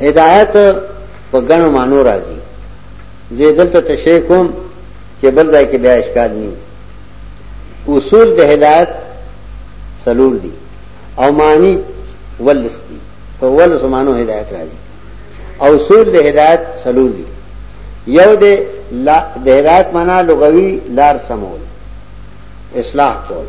هدایت په غنو مانو راځي زه دلته تشریح کوم چې بل ځای کې بیا اشکال نه اصول د هدایت سلور دي او معنی ولس دي په ولس مانو هدایت راځي او اصول د هدایت سلور دي یو د د هدایت معنا لغوي لار سمول اصلاح کول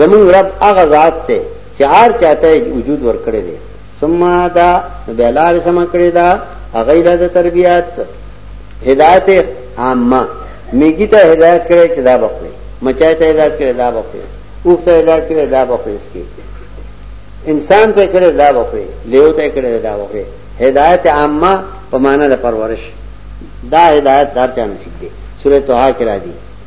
زمون رب هغه ذات ته چې هر چاته وجود ورکړي دي ثم دا بلار سم کړی دا هغه له تربيات هدايت عامه میګی ته هدايت کړی چې دا بخوي مچای ته هدايت کړی دا بخوي اوخ ته هدايت کړی دا بخوي اس کې انسان ته کړی دا بخوي لیو ته کړی دا بخوي هدايت عامه په معنا د پرورش دا هدايت دار چا نصیب دي سورۃ طه کې راځي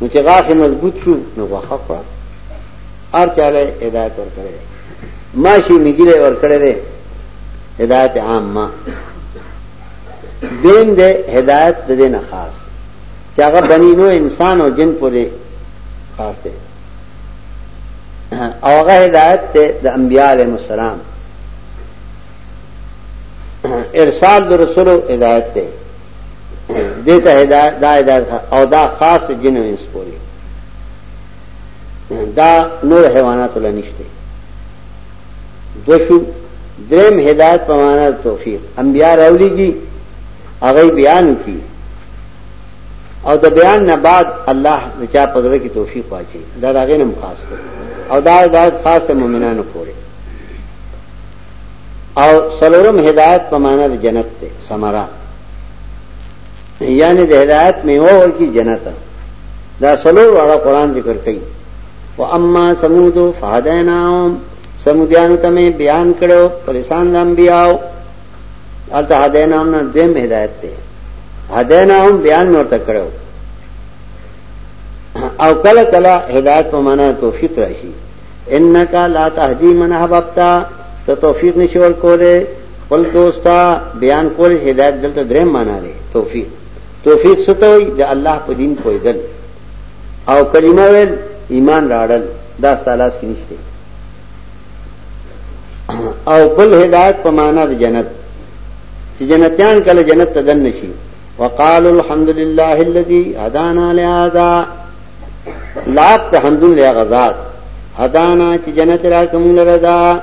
نو چې غاښ مضبوط شو نو غوخه خوا ار چاله هدایت ورکړي ما شي میګله ورکړي دي هدایت عام ما دین دې هدایت د دې نه خاص چې هغه بنی نو انسان او جن پورې خاص دی او هغه هدایت ته د انبیاء علیهم السلام ارسال د رسولو هدایت ته دیتا ہدایت دا ہدایت او دا خاص جن و انس پوری دا نور حیوانات اللہ نشتے دو شو درم ہدایت پمانا توفیق انبیاء رولی گی اغی بیان کی او د بیان نه بعد الله د چا پدره کی توفیق واچي دا داغه نم خاص ده او دا د خاص مؤمنانو پورې او سلورم هدایت په معنا د جنت ته سمرا یعنی د هدایت میوه ورکی جنت دا سلور واړه قران ذکر کوي و اما سمود فهدیناهم سمودیانو ته بیان کړو پریسان د انبیاو الته هدیناهم نه دیم هدایت ته هدیناهم بیان ورته کړو او کله کله هدایت په معنا توفیق راشي انك لا تهدي من احببت ته توفیق نشي ور کوله خپل دوستا بیان کول هدایت دلته درې معنا لري توفیق توفیق ستوي د الله په دین پویدل او کلمه ویل ایمان راړل دا ستالاس کې نشته او بل هدایت په معنا د جنت چې جنتیان کله جنت ته دن نشي وقالوا الحمد لله الذي هدانا لهذا لاک ته حمدون لیا غزاد هدانا چې جنت را کوم لردا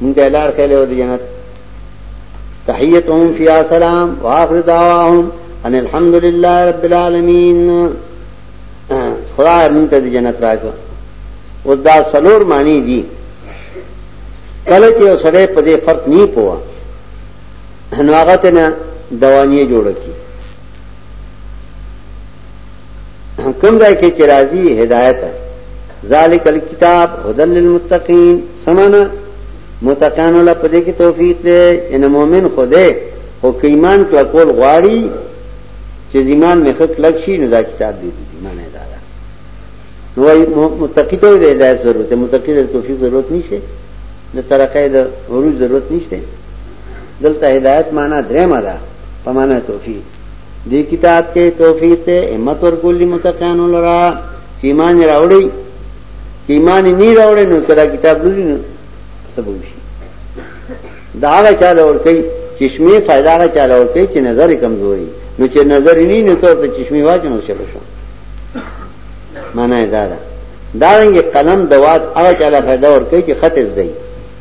موږ د لار خېله ود جنت تحیتهم فی سلام واخر دعواهم ان الحمد لله رب العالمین خدای موږ ته جنت راکړه او دا سلور معنی دي کله چې سړی په دې فرق نه پوهه نو هغه ته نه دوانیه جوړه کی کم ځای کې چې راځي هدایت ذالک الكتاب هدل للمتقین سمانا متقین ولا پدې کې توفیق دی ان مؤمن خوده او کایمان کله کول غواړي چې ایمان مې خک لګ شي نو دا کتاب دی ایمان نه دا نو متقی ته د هدایت ضرورت دی متقی د توفیق ضرورت نشته د ترقې د عروج ضرورت نشته دلته هدایت معنا درې معنا په معنا توفیق دی کتاب کې توفیق ته همت ورکولې متقینو لرا چې ایمان راوړي چې ایمان نه راوړي نو کله کتاب لولي نو سبب شي دا هغه چا لور کوي چشمه فائدہ هغه چا لور کوي چې نظر کمزوري نو چې نظر نه نه تو ته چشمه واجنو شلو شو معنی دا ده دا رنګ قلم دوات هغه چا له فائدہ ور کوي چې خط زده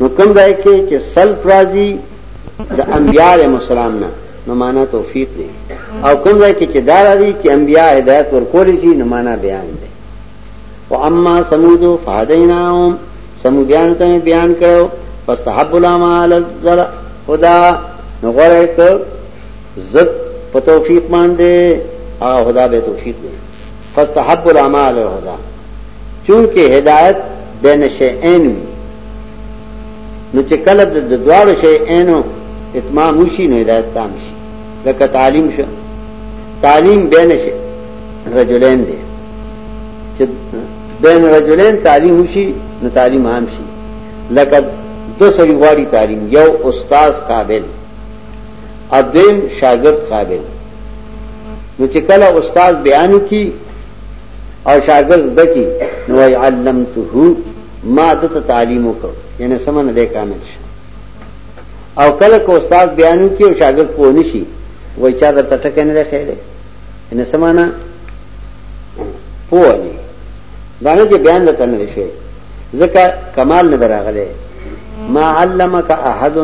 نو کوم ځای کې چې سلف راځي د انبیاء علیهم السلام نه نو معنا توفیق دی او کوم ځای کې چې دا راځي چې انبیاء هدایت ورکول شي نو معنا بیان دی او اما سمود فهدیناهم سمودیان ته بیان کړو فاستحب الامال الذل خدا نو غره ک زت په توفیق باندې او خدا به توفیق دی فاستحب الامال الهدا چونکه هدایت بین شیئین وی نو چې کله د دوار شیئین اتمام وشي نو هدایت تام شي لکه تعلیم شو تعلیم بین رجلین دی چې بین رجلین تعلیم وشي نو تعلیم عام شي لکه دو سری غواړي تعلیم یو استاد قابل ادویم شاګرد قابل نو چې کله استاد بیان کی او شاګرد دکی نو ای علمته ما دته تعلیم وکړ یعنی سمنه دې کامل شي او کله کو استاد بیان کی او شاګرد پوه نشي وای چا د تټکه نه خېره ان سمانا پوه نه دا نه چې بیان لته نه شي ځکه کمال نه دراغله ما علمک احد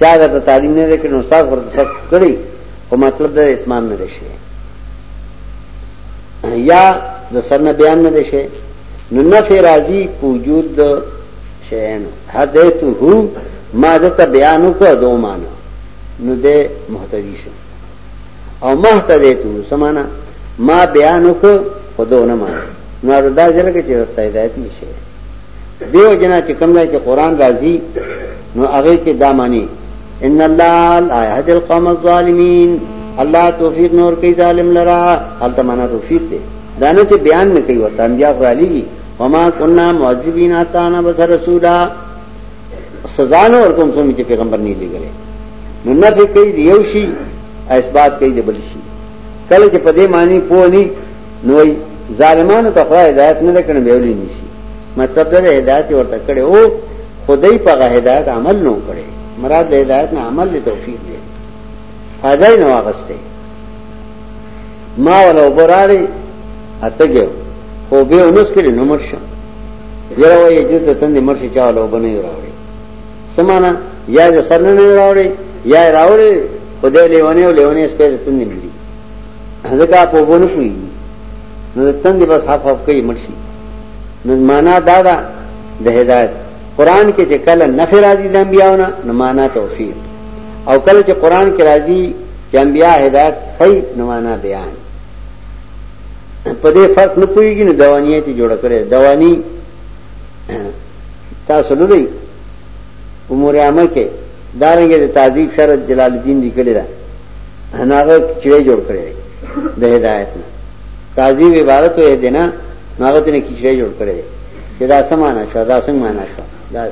چا درته تعلیم نه کړی نو استاد ورته سب کړی او مطلب د اتمام نه شي یا د سرنه بیان نه شي نو نفع راضی وجود د شین حدیث هو ما دته بیان وکړ دوه معنی نو ده محتدی شو او محتدی تو سمانا ما بیانو کو خودو نمانا نارو دا جلکه چه رفتا هدایت نشه دیو جنا چې کوم ځای کې قران راځي نو هغه کې دا معنی ان الله لا يهدي القوم الظالمين الله توفیق نور کوي ظالم لرا حالت معنا توفیق دی دانه ته بیان نه کوي ورته انبیا غالي وما كنا معذبين حتى نبعث رسولا سزا نه ور کوم سمې چې پیغمبر نه لګلې نو نه فکر کوي یو شي اثبات کوي د بل شي کله چې په دې معنی پوه نه نو وای ظالمانو ته خدای هدایت نه کړنه به ولې نشي مطلب دا هدایت ورته کړي او خدای په هدایت عمل نه کړي مراد د هدایت نه عمل له توفیق دی فائدہ نه واغسته ما ولا وبراړي اتګو خو به اونس کړي نو مرشه یره وای چې ته تند مرشه چا ولا وبنه راوړي سمانا یا د سر نه راوړي یا راوړي خدای لیونه لیونه سپه تند ملي ځکه په وبو نه پوي نو د تندې بس حف حف کوي مرشي نو معنا دا ده د هدایت قران کې چې کله نفي راځي د انبیاونه نو معنا توفیق او کله چې قران کې راځي چې انبیا هدایت خي نو معنا بیان په دې فرق نه پويږي نو دوانیه ته جوړ کړي دوانی تاسو لولئ امور عامه کې دارنګه د تعذیب شرط جلال الدین لیکلی دا هغه چړې جوړ کړی دی د هدایت نه تعذیب عبارت وې دی نه هغه ته چړې جوړ کړی دی چې دا سمانه شو دا څنګه معنا شو دا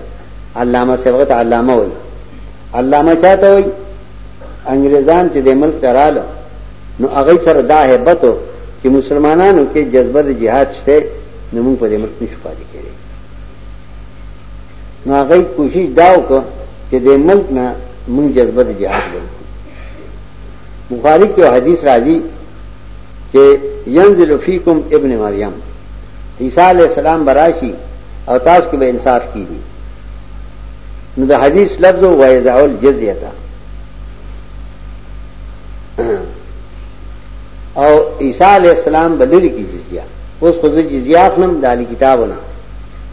علامه سبقت علامه وای علامه چاته وای انګريزان چې د ملک تراله نو هغه سره دا hebat چې مسلمانانو کې جذبه د جهاد شته نو موږ په دې ملک نشو پاتې کېږي نو هغه کوشش دا وکړ چې د ملک نه موږ جذبه د جهاد ورکړو بخاری کې حدیث راځي چې ينزل فیکم ابن مریم عیسی علی السلام براشي او تاسو کې به انصاف کیږي نو د حدیث لفظ او وایذا الجزیه او عیسی علی السلام بدل کی جزیه اوس خو جزیه خپلم د کتابونه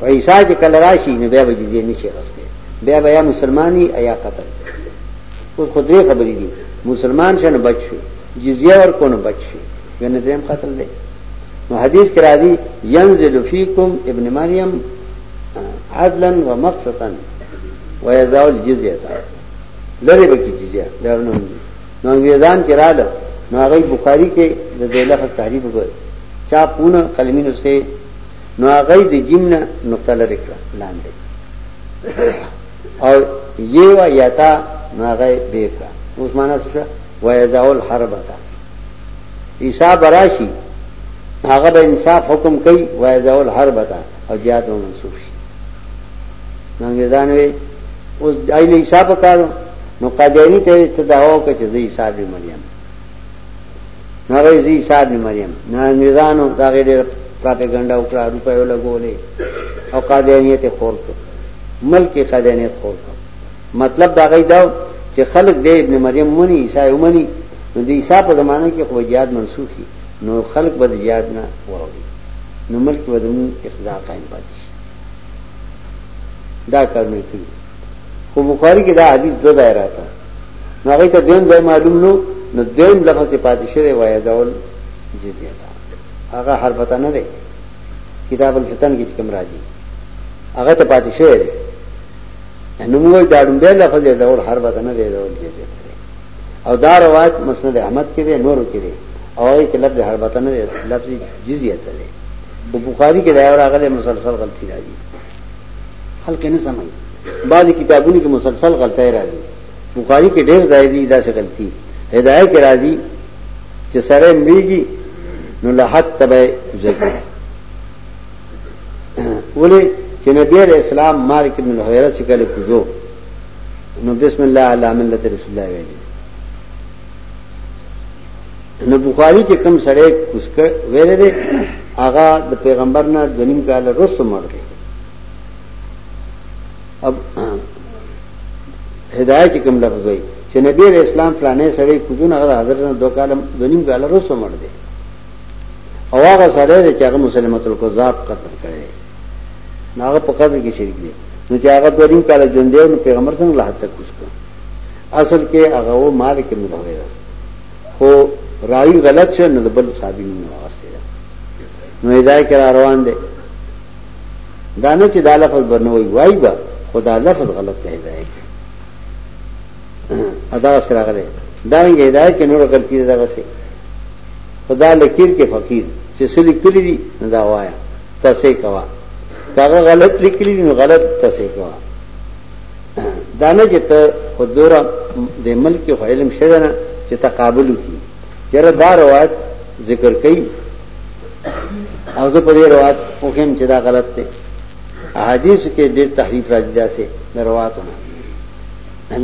عیسی چې کله راشي نو بیا به جزیه نشي غسته بیا به یا مسلمانی یا قتل اوس خو درې خبرې دي مسلمان شنه بچ شي جزیه ور کو نه بچ شي ګنه دریم قتل دی نو حدیث کرا دی ينزل فیکم ابن مریم عدلا ومقسطا ويزاو الجزيه لری بکی جزیه دا نو نو انګریزان چې رااله نو هغه بخاری کې د دې لفظ تحریف وکړ چا پونه قلمینو سه نو هغه د جیم نه نقطه لري کړه لاندې او یوا یتا نو هغه به کړه اوس معنا څه شو ویذاو الحربتا عیسی براشی هغه به انصاف حکم کوي ویذاو الحربتا او جهاد به منسوخ شي نو انګريزان وي اوس دایله حساب کارو نو قادیانی ته تداو کچ دی حساب مریم هغه یې عیسی ابن مریم نه انګریزانو دا غي ډېر پروپاګاندا وکړه روپیو لګولې او قادیانیت خور کړ ملک قادیانیت خور کړ مطلب دا غي دا چې خلک دې ابن مریم مونی عیسی ومني نو د عیسی په زمانه کې خو جهاد منسوخ شي نو خلک به جهاد نه وروړي نو ملک به د اقتدار قائم پاتې شي دا کار نه کوي خو بخاری کې دا حدیث دو ځای راته نو هغه ته دیم ځای معلوم نو نو دیم لفظ ته پاتې شوی وای داول جزیه دا هغه هر پتا نه دی کتاب الفتن کې کوم راځي هغه ته پاتې شوی دی نو موږ دا ډوم به لفظ دی داول هر پتا نه دی داول جزیه او دا روایت مسند احمد کې دی نورو کې دی او هغه کې لفظ هر پتا نه دی لفظ جزیه ته دی په بخاری کې دا راغلی مسلسل غلطی راځي خلک نه سمای بعضی کتابونو کې مسلسل غلطۍ راځي بخاری کې ډېر ځای دی دا څه غلطي هدايه کې راځي چې سره میږي نو له حق تبع ذکر ولې چې نبی عليه السلام مالک بن الحويرث څخه له کوزو نو بسم الله علی ملت رسول الله ویلي نو بخاری چې کم سړی کوسکه ویلې ده هغه د پیغمبر نه د نیم کال وروسته مړ دی اب هدایت کوم لفظ وي چې نبی علیہ السلام فلانه سړی کوونه هغه حضرت نه دوه کال د نیم کال وروسته مړ دی او هغه سړی دی چې هغه مسلمت الکذاب قتل کړي ناغه په قدر کې شریک دی نو چې هغه د نیم کال ژوند دی نو پیغمبر څنګه له حد تک کوسکه اصل کې هغه و مالک ابن الحویرث خو راوی غلط شو نو د بل صحابي نوم راوستي ده نو ځای کې را روان دي دا نه چې دا لفظ برنوي وای با خدا لفظ غلط دی ځای کې ادا سره غلې دا یې ځای کې نور غلطي ده غسه خدا لکیر کې فقیر چې سلی کلی دي نه دا وایا تاسو کوا کاغه غلط لیکلی دي نو غلط تاسو کوا دانه چې ته خودورا د ملک خو علم شته نه چې تقابل کی چیرې دا روایت ذکر کړي او زه په دې روایت خو هم چې دا غلط دی احادیث کې ډېر تحریف راځي دا سه روایتونه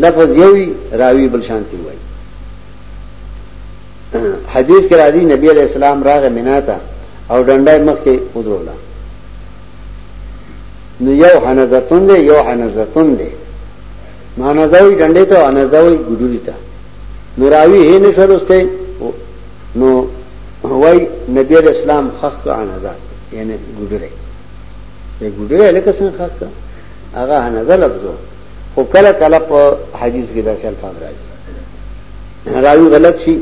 لفظ یوي راوی بل شانتی وایي حدیث کې راځي نبی علیہ السلام راغ مناتا او ډنډای مخ کې ودرولا نو یو حنزتون دی یو حنزتون دی نو حنزوی ډنډې ته حنزوی ګډوري ته نو راوی هې نه شولسته نو وای نبی علیہ السلام خخ کا حنزا یعنی ګډره یې ګډره لکه څنګه خخ کا هغه حنزا لفظو خو کله کله په حدیث کې داسې الفاظ راځي راوی غلط شي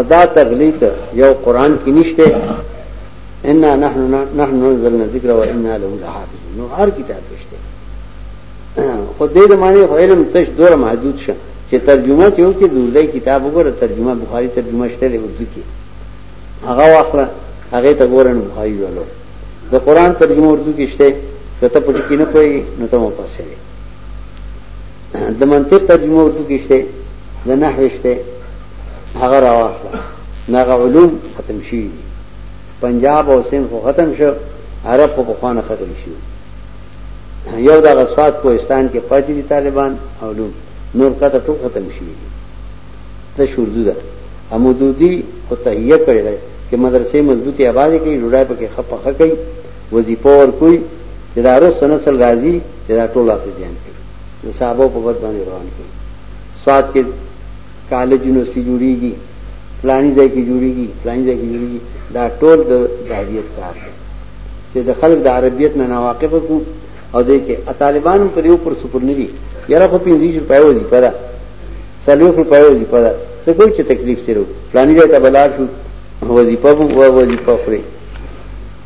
ادا تغلیط یو قران کې نشته انا نحن نحن نزلنا الذکر و انا له لحافظون نو هر کتاب پښته خو دې د معنی علم تش دور محدود شه چې ترجمه ته یو کې دوی کتاب وګوره ترجمه بخاری ترجمه شته دی اردو کې هغه واخله هغه ته ګورن بخاری ولو د قران ترجمه اردو کې شته کته پټ کې نه کوي نو ته مو پاسه دی د منطق ترجمه اردو کې شته د نحو شته هغه راوخله ناغه علوم ختم شي پنجاب او سند خو ختم شو عرب په بخوانه ختم شو یو دا غسوات کوهستان کې پاتې دي طالبان او لوم نور کته ټول ختم شي ته شوردو ده امودودی او تهیه کړی دی چې مدرسې مضبوطی آبادی کوي ډوډۍ پکې خپه خکې وظیفه ور کوي چې دا روز سنسل راځي چې دا ټول حافظیان کوي د صحابه په بد باندې روان کوي سواد کې کالج یونیورسټي جوړیږي فلاني ځای کې جوړیږي فلاني ځای کې جوړیږي دا ټول د جاهلیت کار دی چې د خلک د عربیت نه ناواقف کو او دې کې طالبان په دې پر سپور نه دي یاره خو پنځه شو پایو دي پدا سلو خو پایو دي پدا څه کوم چې تکلیف سره فلاني ځای ته بلار شو وظیفه وو وظیفه خوري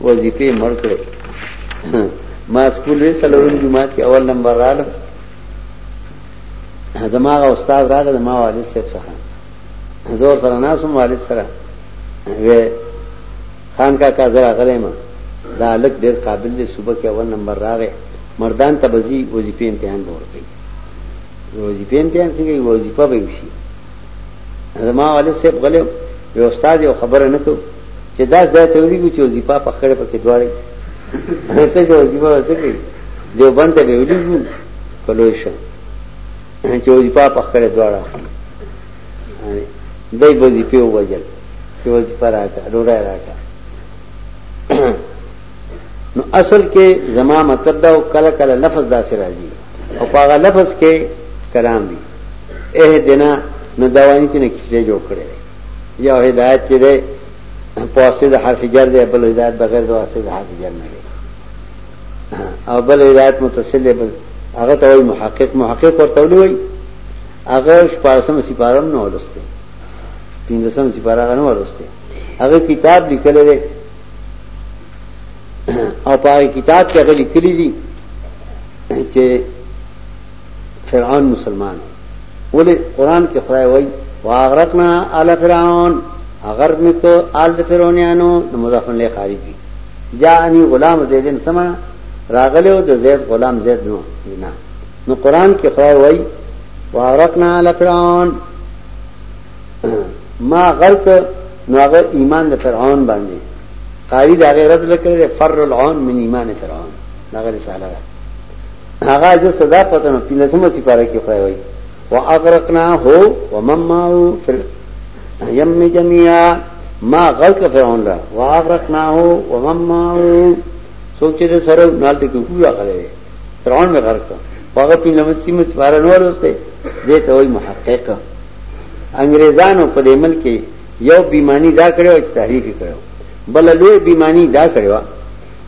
وظیفه مړ کړې ما سکول وې سلورم جمعه کې اول نمبر رااله زما غا استاد راغی د ما والد صاحب څخه زور سره ناسم والد سره وې خان کا کا زرا غلې ما دا لک ډېر قابل دی صوبه کې اول نمبر راغی مردان ته بزی وظیفې امتحان به ورکړي وظیفې امتحان څنګه وظیفه به وشي زما والد صاحب غلې یو استاد یو خبره نه کو چې دا ځای ته ویلي چې وظیفه په خړې پکې دواړي څه کوي وظیفه څه کوي دیوبند ته ویلي په لوی شو چې وظیفه په خړې دواړه دای وظیفه ووجل چې وظیفه راکړه ډوډۍ راکړه نو اصل کې زما مطلب دا کله کله لفظ داسې راځي او هغه لفظ کې کلام دی اے دینا نو دوانی چې نه کیږي جوړ کړي یا هدایت چې ده پواسطه د حرف جر ده بل هدایت بغیر د واسطه د حرف جر نه او بل هدایت متصل دی بل هغه ته وایي محقق محقق ورته ولي وایي هغه شپارسمه سپاره هم نه ولسته پنځسمه سپاره هغه نه ولسته هغه کتاب لیکلی دی او په هغه کتاب کې هغه لیکلي دي چې فرعون مسلمان ولی قرآن کې خدای وای واغرقنا آل فرعون غرق میکو آل فرعونیانو نو مضاف له خارج دي جاءنی غلام زیدن سما راغلو د زید غلام زید نو نه نو قرآن کې خدای وای واغرقنا آل فرعون ما غرق نو هغه ایمان د فرعون باندې قاری دا غیرت لکه فر العون من ایمان فرعون دا غیر رساله ده هغه اجر صدا پته نو پینځمه سپاره کې خدای وای واغرقنا هو ومماو فل یم جميعا ما غلق فرعون لا واغرقنا هو ومماو سوچې دې سره نال دې کویا غلې فرعون مې غرق هغه پینځمه سیمه سپاره نور وسته دې ته وای محقق انګريزانو په دې ملک یو بیمانی دا کړو چې تحریک کړو بل لوی بیمانی دا کړو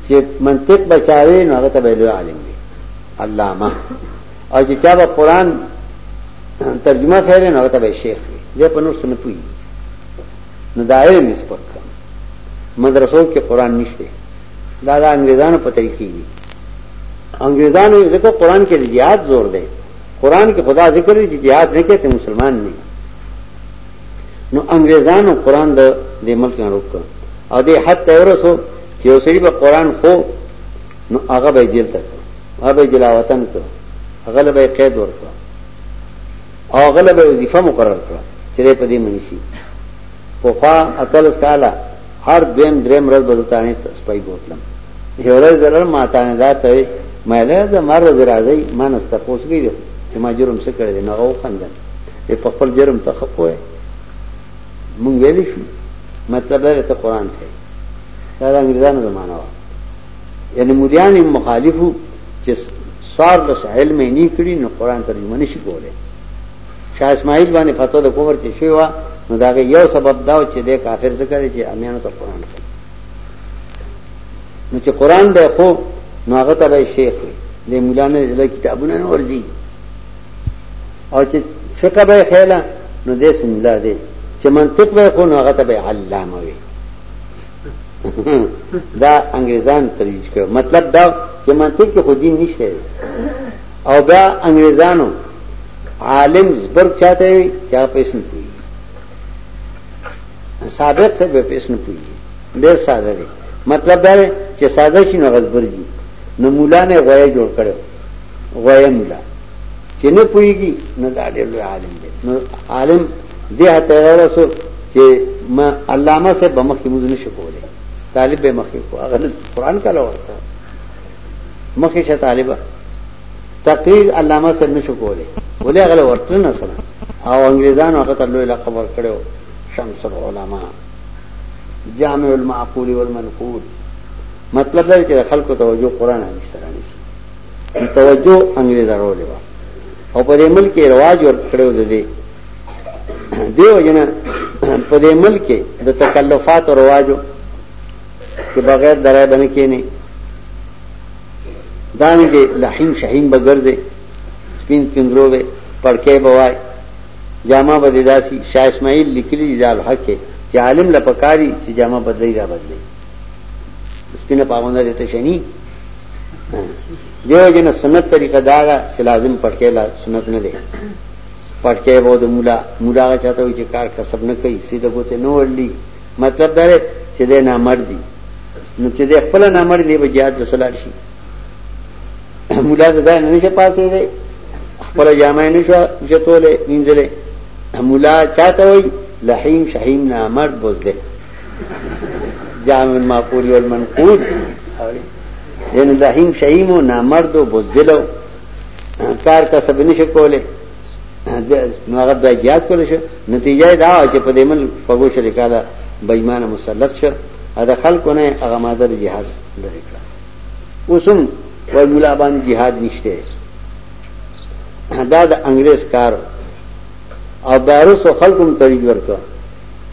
چې منطق بچاوي نو هغه ته به لوی عالم وي علامه او چې چا به قران ترجمه کړي نو هغه ته به شیخ وي زه په نور څه نه پوي نو دا علم نسبت کړم مدرسو کې قران نشته دا د انګريزانو په طریقې دي انګريزانو ځکه قران کې زیات زور دی قران کې خدا ذکر دی چې jihad نه کوي مسلمان نه نو انګريزانو قران د دې ملک نه روکو او دې حد ته ورسو چې یو سړي به قران خو نو هغه به جیل ته هغه به جلا وطن ته هغه له به قید ورکړه او هغه له به وظیفه مقرر کړه چې په دې منی شي په خوا اتلس کاله هر دیم دریم ورځ به تانه سپای بوتلم یو ورځ دلر ما تانه دا ته مله دا مر ورځ راځي ما نسته پوسګیږي چې ما جرم څه کړی نه او خندل په خپل جرم ته خپوي مونږ ویلی شو مطلب دا ته قران ته دا د انګریزانو زمانہ و یعنی مليان مخالفو چې سار د ساحل مې نه کړی نو قران ترجمه نشي کولای شاه اسماعیل باندې فتوا د کوفر چې شوی و نو دا یو سبب دا چې د کافر ذکر چې امیانو ته قران ته نو چې قران به خو نو هغه ته به شیخ دی مولانه له کتابونو ورځي او چې فقه به خیلا نو دې سملا دې چې منطق به خو نو هغه ته به علامه وي دا انګريزان ترویج کړ مطلب دا چې منطق کې خو دین نشته او بیا انګريزانو عالم زبر چاته وي چې په اسم پوي سابق سے به پیش نه پوي ډېر ساده دی مطلب دا چې ساده شي نو غزبر دي نو مولا نه غوي جوړ کړو غویم ده چې نه پويږي نه دا ډېر لوی عالم دی نو عالم دې هته راوړسو چې ما علامه سه بمخ کې موږ نشو کولای طالب به مخ کې کو هغه قرآن کله ورته مخ کې شه طالبہ تقریر علامه سه نشو کولای ولې هغه ورته نه سره او انګريزانو هغه ته لوی لقب ورکړو شمس العلماء جامع المعقول والمنقول مطلب دا چې خلکو توجه قرآن حدیث سره نشي توجه انګريز راولې و او په دې ملک رواج ور کړو د دې دیو جنا په دې ملک د تکلفات او رواجو چې بغیر درای باندې کېنی دانه دې لحیم شهین بغرځي سپین کندرو به پړکې بوای جامه بدې داسي شاه اسماعیل لیکلی ځال حق چې عالم لپکاری چې جامه بدلی را بدلی سپینه پاغونه دې ته شنی دیو جن سنت طریقه دا ده چې لازم پټکې لا سنت نه دی پټکې به د مولا مولا چاته وي چې کار کسب نه کوي سیده ګوته نه ورلی مطلب دا دی چې د نه مړ دي نو چې د خپل نه مړ دی به jihad وسلار شي مولا دا نه نشه پاتې دی خپل جامع نه شو جتولې وینځلې مولا چاته وي لحیم شحیم نه مړ بوز دی جامع المعقول والمنقول یعنی دهیم شهیم و نامرد و بزدل و کار کا سب نشه کوله نو هغه بیا جهاد کول شو نتیجه دا چې په دې مل فغو شریکاله بېمانه مسلط شو دا خلکو نه هغه ماده د جهاد لري کړه اوسم وای مولا باندې جهاد نشته دا د انګريز کار او بیروس خلکو ته ترجیح ورکړه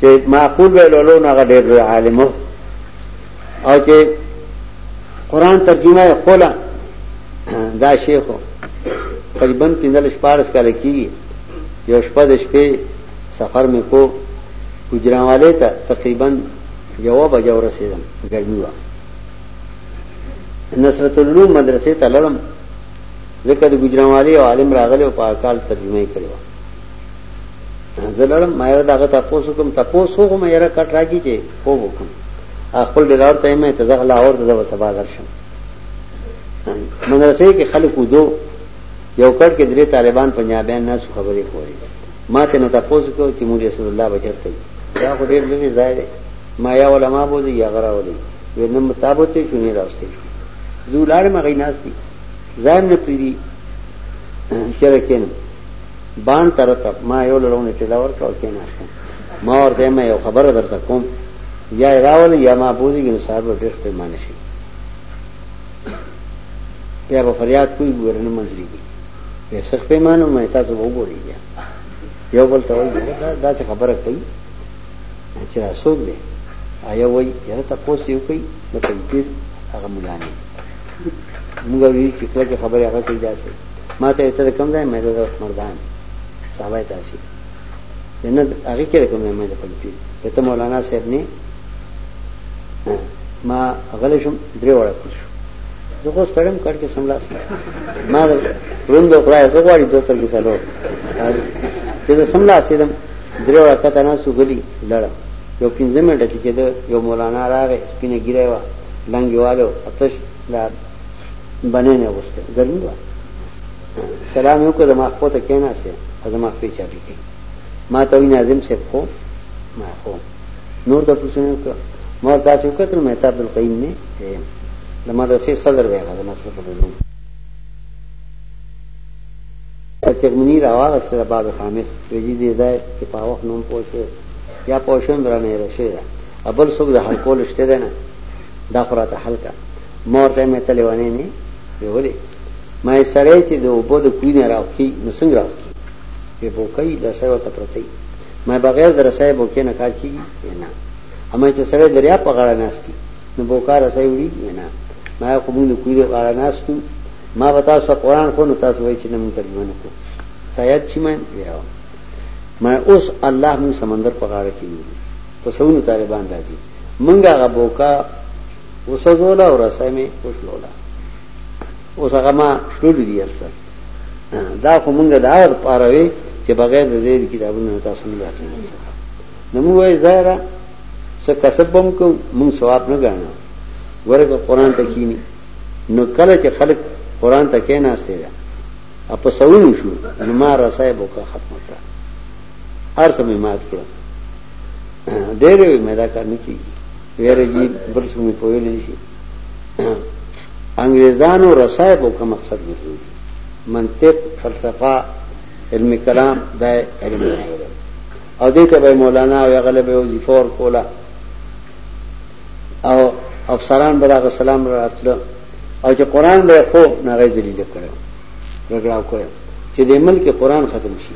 چې معقول به لولو نه هغه ډېر لوی عالم وو او چې قران ترجمه یې کوله دا شیخ وو تقریبا 15 14 کال کېږي یو شپه د شپې سفر مې کو ګجرانواله ته تقریبا یو بجه ورسېدم ګرمي و نصرت العلوم مدرسې ته لړم ځکه د ګجرانواله عالم راغلی او په کال ترجمه یې کړو زه لړم ما یره دغه تاسو کوم تاسو خو ما یره کټ راکی چې خوب وکم خپل ډلار ته مې ته ځغ لا اور دغه سبا درشم مدرسې کې خلکو دو یو کټ کې درې طالبان پنجابیان نه څه خبرې کوي ما ته نه تاسو کو چې مولوی رسول الله بچرته دا خو ډېر لوی ځای دی ما یا علماء بوزي یا غره ولي ورنه مطابق ته شونی راوستي زولار مغیناس دي ځایم نه پیری چرکین بانډ ته رتب ما یو لړونې ټیله ورکړه او کېناستم ما ورته ما یو خبره درته کوم یا یې راولئ یا ما بوځېږي نو سهار به ډېر پریمانه شي بیا به فریاد کوي ګوره نه منډلېږي بیا سخت پریمانه مې تاسو به وګورئ بیا یو بل ته وایي دا دا څه خبره کوي چې دا څوک دی آیا وایي یاره تپوس یې وکړئ د پنځیر هغه ملا نه موږ ویل چې کله چې خبرې هغه کوي داسې ما ته ته کوم ځای مې ده مردان صحابه تاسو نه هغه کې کوم ځای مې ده پلپی ته مولانا صاحب نه ما غلې شم درې وړه کوم زه خو ستړم کړ کې سملاس ما روند خدای زه غواړي دوه سر کې سلو چې زه سملاس دم درې وړه کته نه سو غلي لړ یو پنځه منټه چې کېده یو مولانا راغی سپینه ګیره و لنګي والو اتش دا بنه مې غوسته ګرمي وه سلام یو کړه ما خو ته کینا سه زما خپل چا پی ما ته وی ناظم سه خو ما خو نور د پوښتنه وکړه ما تاسو وکړل مې تاسو د قیم نه د مدرسې صدر دی هغه مسله په دې ترجمنی راوغسته د باب خامس ویجی دی ځای چې په وخت نوم پوښي یا پوښون درنه راشي دا ابل څوک د حل کول شته نه دا خو راته حل کا ما ورته مې ته لیونی نه وی ولې ما یې سړی چې د اوبو د کوی نه راوکي نو څنګه راوکي په بوکۍ لسه ورته پرتی ما بغیر د رسای بوکې نه کار کیږي نه اما چې سړی دریا په غاړه ناشتي نو بوکا رسای وړي نه ما خو موږ کوی د غاړه ناشتو ما به تاسو قرآن خو نو تاسو وایي چې نه موږ ترجمه نه کوو سید چې ما ما اوس الله موږ سمندر په غاړه کې نیو په سونو طالبان راځي منګه هغه بوکا وسوزولا او رسای می وشلولا اوس هغه ما شلول دي ارسه دا خو منګه دا ور پاروي چې بغیر د دې کتابونو تاسو نه راځي نو موږ وای زهرا څه کسب بم کو موږ ثواب نه غاڼه ورګه قران ته کینی نو کله چې خلک قران ته کیناسته ده اپ سوون شو نو ما رسای بوکا ختم کړه هر څه مې مات کړل ډېر وي مې دا کار نه کیږي ویره جی بل څه مې پوهې نه شي انګريزانو رسای په کوم مقصد ګرځولي منطق فلسفه علم کلام دا علم دی او دې ته به مولانا او غلې به وظیفه ور کولا او افسران به دا سلام راتلو او چې قران به خو نه غي دلیل کړو رګړاو کړو چې د ملک قران ختم شي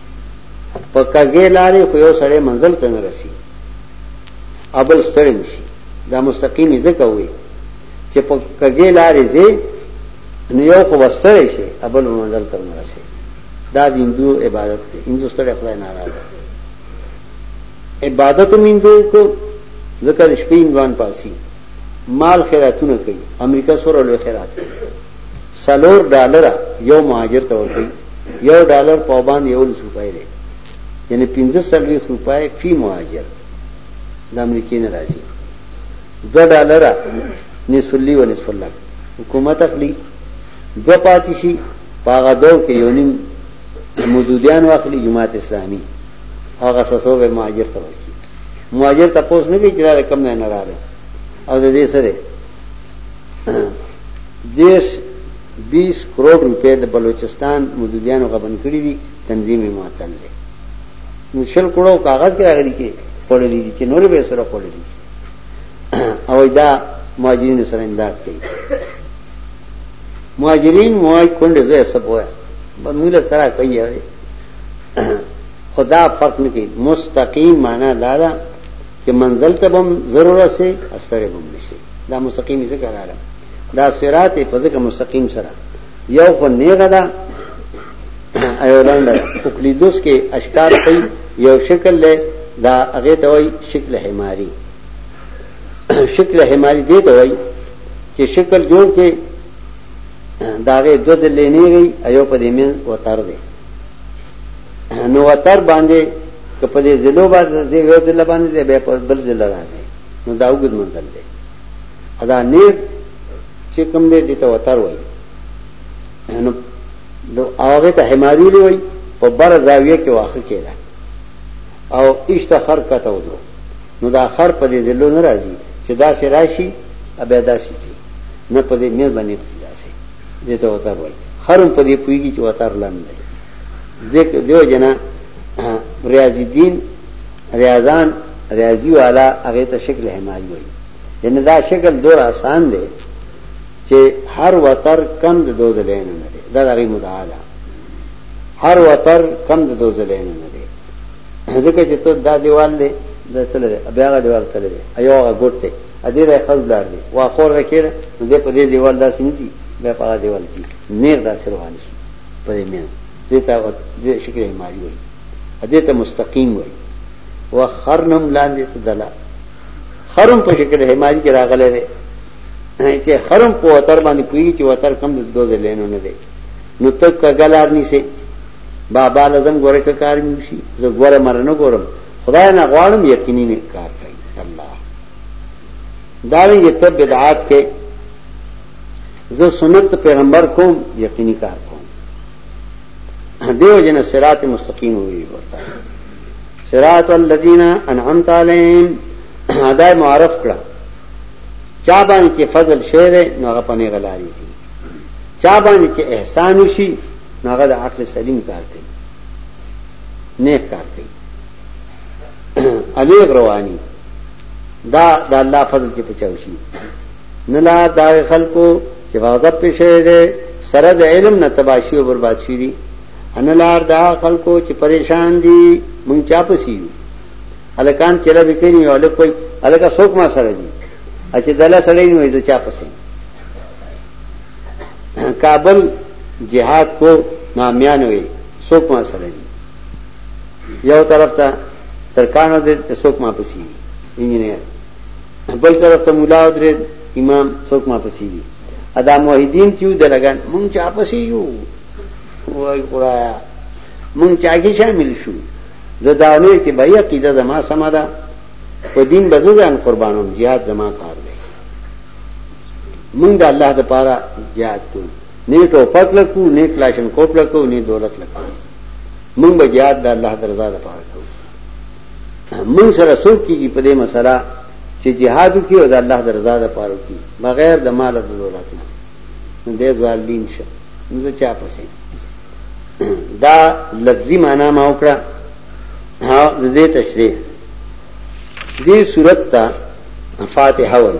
په کږې لارې خو یو سړی منزل ته نه رسي او بل ستړی هم شي دا مستقیم یې ځکه وایي چې په کږې لارې ځې نو یو خو به ستړی شي او بل به منزل ته نه رسي دا د هندو عبادت دی هندو ستړی خدای ناراضه عبادت هم هندو کو ځکه د شپې هندوان پاسي مال خیراتونه کوي امریکا سره لوی خیرات کوي څلور ډالره یو مهاجر ته ورکوي، یو ډالر پاو باندې یوولس روپۍ دی، یعنې پنځه څلوېښت روپۍ فی مهاجر د امریکې نه راځي، دوه ډالره نصف اللی و نصف اللک حکومت اخلي، دوه پاتې شي، په هغه دوو کې یو نیم مودودیان واخلي جماعت اسلامي او هغه څه څو به مهاجر ته ورکړي، مهاجر تپوس نه کوي چې دا د کوم ځای نه راغلی او د دې څه دی. دیش بیس کروڑ روپے د بلوچستان مودودیانو غبن کړی دي تنظیم معطل دی نو شل کروڑو کاغذ کې راغلي کې پړلې دي چې نور به سره پړلې دي او دا مهاجرینو سره امداد کوي مهاجرین موای کونډه زه سب وای موږ سره کوي خدا فرق نه کوي مستقیم معنا دا ده چې منزل ته بم ضرور سي استره بم نشي دا مستقیم ذکر رااله دا صراط په ذکر مستقیم سره یو خو نیغه ده ایو لاندې اوکلیدوس کې اشکار کوي یو شکل له دا هغه ته وای شکل حماری شکل حماری دی ته وای چې شکل جوړ کې داغه دو دلې نه وي ایو په دې من وتر دی نو وتر باندې که په دې ضلعو باندې ځې یو ضلع باندې ځې بیا په بل ضلع راځې نو دا وګد منزل دی ادا نیر چې کوم دې دې ته وتر وایي نو نو هغه ته حماری وایي په بر زاویه کې واخه کېده او ایشته خر کته ودرو نو دا خر په دې ضلعو نه راځي چې دا سي راشي ابیا دا سي نه په دې مېز باندې دې ته وتر وای هرم په دې پویږي چې وتر لند دی ذکر دیو جنا ریاض الدین ریاضان ریاضی والا هغه ته شکل حمایي وای یعنی دا شکل دور آسان دی چې هر وتر کم د دوز لین نه دی دا دغه مدعا ده هر وتر کم د دوز لین نه دی ځکه چې ته دا دیوال دی د تل دی بیا غا دیوال تل دی ایو غا ګټه ادې رای خر ولاړ دی وا خور ده کېده نو دې په دې دیوال داسې نه دي بیا په هغه دیوال دي نیغ داسې روان شي په دې مینځ دې ته دې شکل هماري وایي ادې ته مستقیم وایي و خر نم لاندې ته دلا خرم په شکل هماري کې راغلی دی چې خرم په وتر باندې پوي چې وتر کم د دوه لینو نه دی نو تک کګلار نيسه بابا لازم ګوره کار میوشي زه ګوره مر نه ګورم خدای نه غواړم یقیني نه کار کوي الله دا وی ته بدعات کې زه سنت پیغمبر کوم یقیني کار کوم دیو جن صراط مستقیم وی ورته صراط الذین انعمت علیهم ادا معرف کړه چا باندې چې فضل شعر نو هغه پنه غلاري دي چا باندې چې احسان وشي نو هغه د عقل سلیم کار کوي نیک کار کوي الیغ رواني دا د الله فضل کې پچاو شي نه لا دا خلکو چې غضب پېښې دي سره د علم نه تباشي او برباد شي دي ان لار دا خلکو چې پریشان دي مونږ چا پسی الکان چیرې وکړي او الک کوئی الکا څوک ما سره دي چې دلا سره نه وي دا چا پسی کابل جهاد کو نامیان وي څوک ما سره دي یو طرف ته ترکانو دې څوک ما پسی دي انجنیر بل طرف ته مولا او درې امام څوک ما پسی دي ادا موحدین کیو دلګان مونږ چا پسی یو وای قرایا مونږ چا کې شامل شو زداونه کې به عقیده زما سما ده په دین به ځان قربانوم jihad زما کار دی مونږ د الله د پاره jihad کوو نه ټوپک لکو نه کلاشن کوپ لکو نه دولت لکو مونږ به jihad د الله درزا ده پاره کوو مونږ سره څوک کیږي په دې مسله چې jihad کوي او د الله درزا ده پاره کوي بغیر د مال د دولت نه نو دې ځالین شه نو چا پسې دا لفظي معنا ما وکړه ها دې تشریح دې صورت ته فاتحه وایي